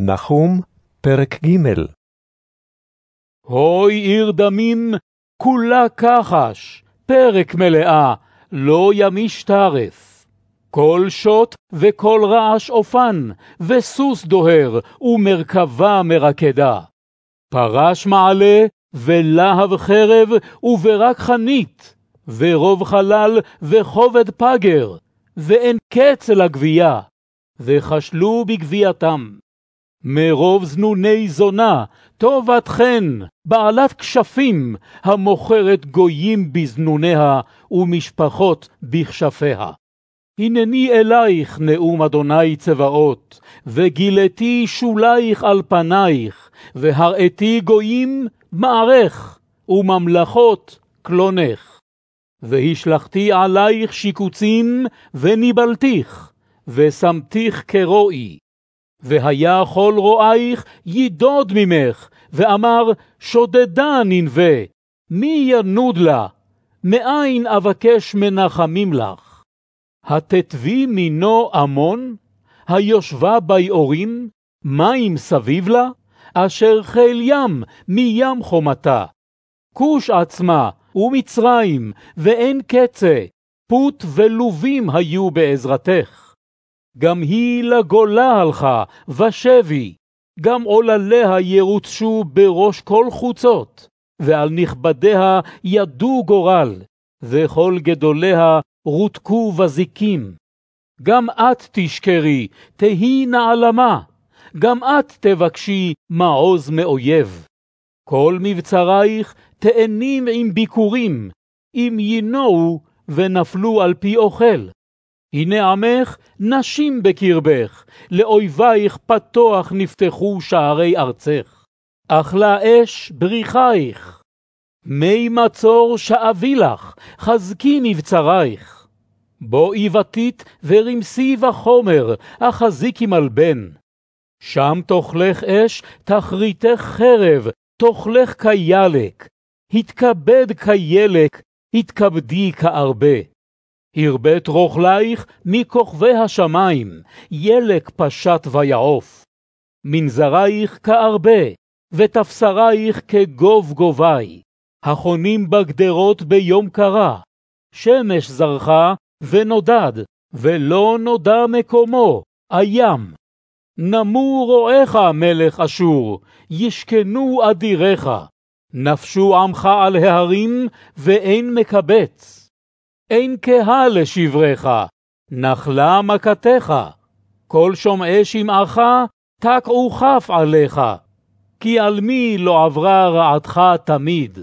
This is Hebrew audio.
נחום, פרק ג' הוי עיר דמים, כולה כחש, פרק מלאה, לא ימיש טרף. כל שוט וכל רעש אופן, וסוס דוהר, ומרכבה מרקדה. פרש מעלה, ולהב חרב, וברק חנית, ורוב חלל, וכובד פגר, ואין קץ לגבייה, וכשלו בגבייתם. מרוב זנוני זונה, טובת חן, בעלת כשפים, המוכרת גויים בזנוניה, ומשפחות בכשפיה. הנני אלייך, נאום אדוני צבאות, וגילתי שולייך על פנייך, והראתי גויים מערך, וממלכות קלונך. והשלכתי עלייך שיקוצים, וניבלתיך, ושמתיך כרועי. והיה כל רועייך יידוד ממך, ואמר, שודדה ננבה, מי ינוד לה? מאין אבקש מנחמים לך? התתבי מינו עמון? היושבה ביעורים? מים סביב לה? אשר חיל ים מים חומתה. כוש עצמה, ומצרים, ואין קצה, פוט ולובים היו בעזרתך. גם היא לגולה הלכה, ושבי, גם עולליה ירוצשו בראש כל חוצות, ועל נכבדיה ידו גורל, וכל גדוליה רותקו בזיקים. גם את תשכרי, תהי נעלמה, גם את תבקשי מעוז מאויב. כל מבצרייך תאנים עם ביקורים, אם ינועו ונפלו על פי אוכל. הנה עמך נשים בקרבך, לאויבייך פתוח נפתחו שערי ארצך. אכלה אש בריחייך. מי מצור שאבי לך, חזקי מבצרייך. בואי בתית ורמסי בחומר, החזיקי מלבן. שם תאכלך אש, תכריתך חרב, תאכלך כילק. התכבד כילק, התכבדי כארבה. הרבית רוכלייך מכוכבי השמיים, ילק פשט ויעוף. מנזרייך כארבה, ותפסרייך כגוב גובי, החונים בגדרות ביום קרה. שמש זרחה ונודד, ולא נודע מקומו, הים. נמו רועיך, מלך אשור, ישכנו אדיריך. נפשו עמך על ההרים, ואין מקבץ. אין קהה לשברך, נחלה מכתך. כל שומעי שמעך, תקעו כף עליך. כי על מי לא עברה רעתך תמיד.